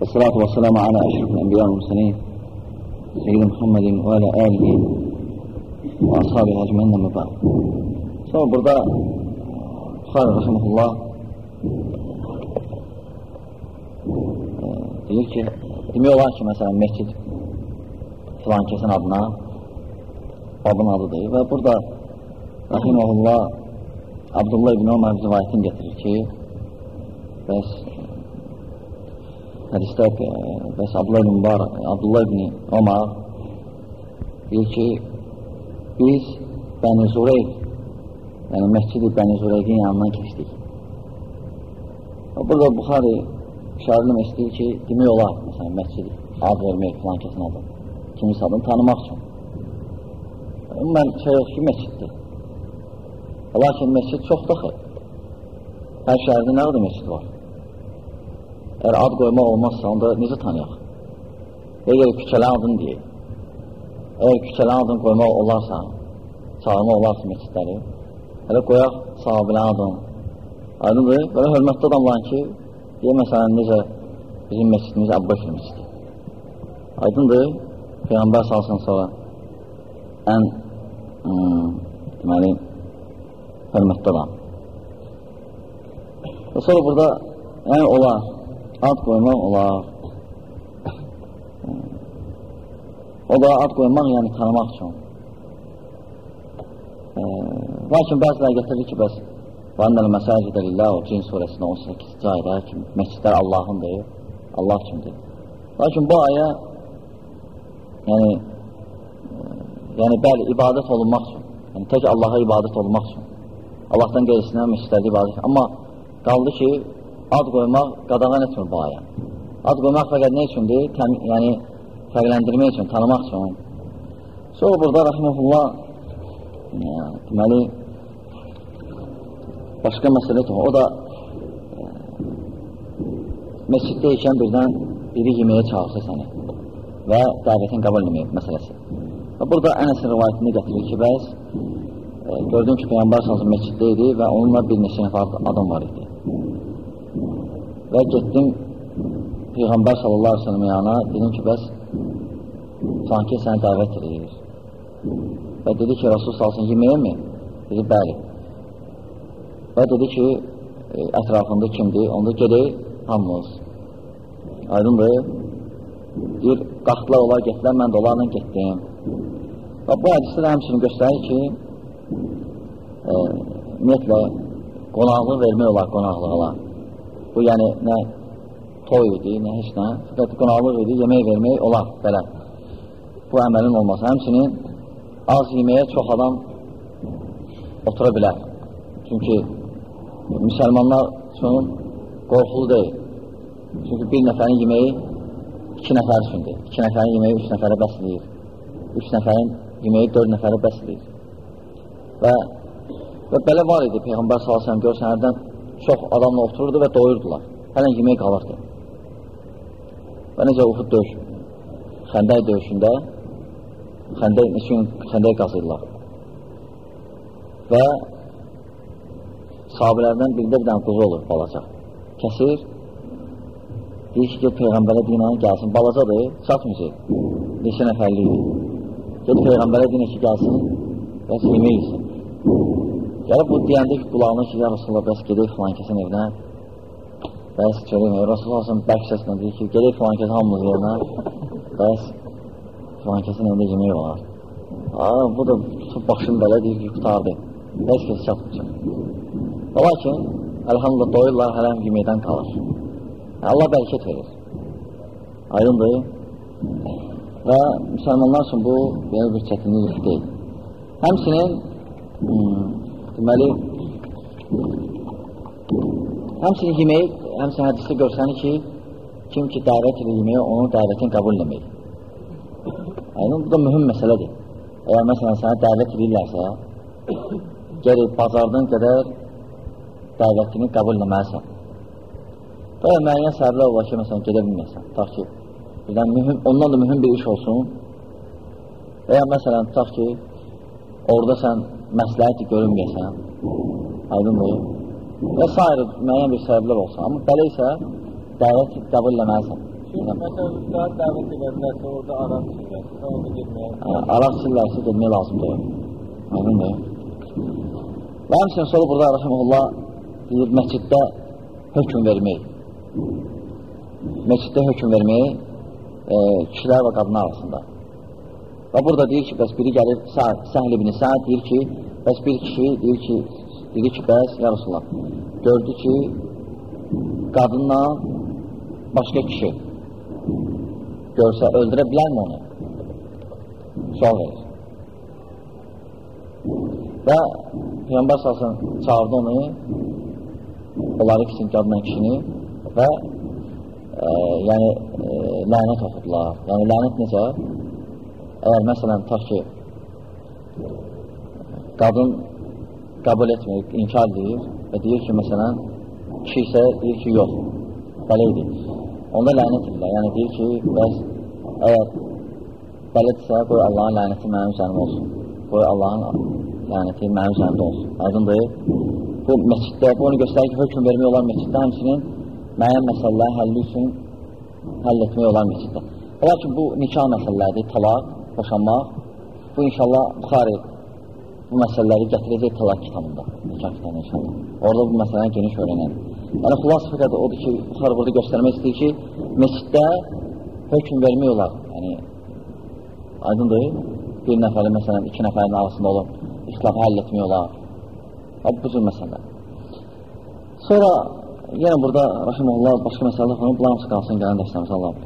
والصلاة والسلام على أشرف الأنبياء والمرسلين سيدنا محمد وعلى آله وأصحابه أجمعين أما بعد Sonra burada Buxarı Rəximullah deyir ki, demək olar ki, məsələn, məscid filan kəsin adına babın adıdır və burada Rəximullah Abdullah ibn Ömər rivayətini getirir ki, bəs hədisdə bəs Abdullah ibn Mübarək, Abdullah ibn Ömər deyir ki, biz Bəni Zureyq, yəni məscid-i Bəni Zureyqin yanından keçdik. Burada Buxari şəhərlim istəyir ki, demək olar, məsələn, məscid ad vermək filan kəsin adı, kimisi adını tanımaq üçün. Ümumən şey yox ki, məsciddir. Lakin məscid çox daxil. Hər şəhərdə nə qədər məscid var? Əgər ad qoymaq olmazsa, onda necə tanıyaq? Əgər küçələrin adını deyək. Əgər küçələrin adını qoymaq olarsa, çağırmaq olarsa məscidləri, hələ qoyaq sahabilərin adını. Aydındır, belə hörmətli adamlar ki, deyə məsələn, necə bizim məscidimiz Əbbəkir məscidi. Aydındır, Peyğəmbər salsın sonra ən hmm, deməli, hörmətli adam. Və sonra burada yəni olar, ad qoymaq olar. O da ad qoymaq, yəni tanımaq üçün. E, lakin bəzilər gətirir ki, bəs Vannəl məsəcidə lillah o cin surəsində 18-ci ayda ki, məscidlər Allahındır, Allah kimdir. Lakin bu ayə yəni yəni bəli, ibadət olunmaq üçün, yəni tək Allaha ibadət olunmaq üçün, Allahdan qeyrisinə məscidlərdə ibadət amma qaldı ki, ad qoymaq qadağan etmir bu ayə. Ad qoymaq fəqət nə üçündür? Təm, yəni, fərqləndirmək üçün, tanımaq üçün. Sonra burada rəhməhullah deməli başqa məsələ ki, o da e, məsciddə ikən birdən biri yeməyə çağırsa səni və dəvətin qəbul etmək məsələsi. Və burada Ənəsin rivayətini gətirir ki, bəs e, gördüm ki, Peyyambar salsın məsciddə idi və onunla bir neçə nəfər adam var idi. Və getdim Peyğəmbər sallallahu aleyhi ve sellem yana, dedim ki, bəs sanki səni dəvət edir. Və dedi ki, Rasul salsın yeməyə mi? Dedi, bəli. Və dedi ki, e, ətrafında kimdir? Onda gedək hamımız. Aydındır. Deyir, qalxdılar, onlar getdilər, mən də onlarla getdim. Və bu hədisdə də həmçinin göstərir ki, e, ümumiyyətlə, qonaqlıq vermək olar qonaqlıqlar. Bu, yəni, nə toy idi, nə heç nə, fəqət qonaqlıq idi, yemək vermək olar, belə. Bu əməlin olması. Həmçinin az yeməyə çox adam otura bilər. Çünki müsəlmanlar üçün qorxulu deyil. Çünki bir nəfərin yeməyi iki nəfər üçündür. İki nəfərin yeməyi üç nəfərə bəsləyir. Üç nəfərin yeməyi dörd nəfərə bəsləyir. Və, və belə var idi Peyğəmbər s.ə.v görsən, hərdən çox adamla otururdu və doyurdular. Hələn yemək qalırdı. Və necə Uhud döyüş, xəndək döyüşündə xəndək, neçə gün xəndək qazırlar. Və sahabilərdən birində bir dənə quzu olur, balaca. Kəsir, deyir ki, Peyğəmbərə dinə gəlsin, balacadır, çatmayacaq, neçə nəfərlikdir. Ged Peyğəmbərə dinə ki, gəlsin, bəs yemək yesin. Gəlib bu deyəndə ki, qulağına ki, ya Rasulullah, bəs gedək filan kəsin evinə, bəs görək, Rasulullah olsun, bərk səslə deyir ki, gedək filan kəsin hamımız yerinə, bəs filan kəsin evində yemək olar. Aa, bu da tutub başını belə deyir ki, qutardı. Heç kəs çatmayacaq. Lakin, əlhamdülillah doyurlar, hələm yeməkdən qalır. Allah bərəkət verir. Aydındır. Və müsəlmanlar üçün bu belə bir çətinlik deyil. Həmsinin hmm, deməli həmsinin yeməyi, həmsinin hədisdə görsənir ki, kim ki dəvət edir yeməyi, onun dəvətini qəbul etmək. Yəni, bu da mühüm məsələdir. Əgər məsələn sənə dəvət edirlərsə, gərək bazardan qədər dəvətini qəbul etməlisən. Daha müəyyən səbəblər olar ki, məsələn, gedə bilməsən. Ta ki, birdən mühüm, ondan da mühüm bir iş olsun. Və ya məsələn, ta ki, orada sən məsləhəti görünməyəsən, aydındır. Və s. müəyyən bir səbəblər olsun. Amma belə isə dəvət qəbul etməlisən. Şimdi mesela üstad davet ederlerse orada aram çizerse orada girmeye. Araq sillərsə getmək lazımdır. Aydındır. Və həmçinin sonra burada Rəhəməllah deyir, məsciddə hökm vermək. Məsciddə hökm vermək e, kişilər və qadınlar arasında. Və burada deyir ki, bəs biri gəlir, Səhl ibn Səd deyir ki, bəs bir kişi deyir ki, dedi ki, bəs, ya Rasulullah, gördü ki, qadınla başqa kişi görsə, öldürə bilərmi onu? Sual verir. Və Peyyambar salsın çağırdı onu, onları ikisini, qadınla kişini və e, yəni e, lənət oxudular. Yəni lənət necə? Əgər məsələn, ta ki, qadın qəbul etmir, inkar edir və deyir ki, məsələn, kişi isə deyir ki, yox, belə idi. Onda lənət edirlər. Yəni deyir ki, bəs əgər belədirsə, qoy Allahın lənəti mənim üzərimə olsun. Qoy Allahın lənəti mənim üzərimdə olsun. Aydındır. Bu məsciddə, bu onu göstərir ki, hökm vermək olar məsciddə, həmçinin müəyyən məsələlər həlli üçün həll etmək olar məsciddə. Lakin bu nikah məsələlərdir, talaq, boşanmaq. Bu inşallah Buxari bu məsələləri gətirəcək talaq kitabında, nikah kitabında inşallah. Orada bu məsələni geniş öyrənər. Yəni, xulas fəqət odur ki, Buxari burada göstərmək istəyir ki, məsciddə hökm vermək olar. Yəni, aydındır, bir nəfərin, məsələn, iki nəfərin arasında olub, ixtilafı həll etmək olar. Bu cür məsələ. Sonra yenə burada, rəhiməllah, başqa məsələ falan, bunlar qalsın gələn dərslərimizə Allah.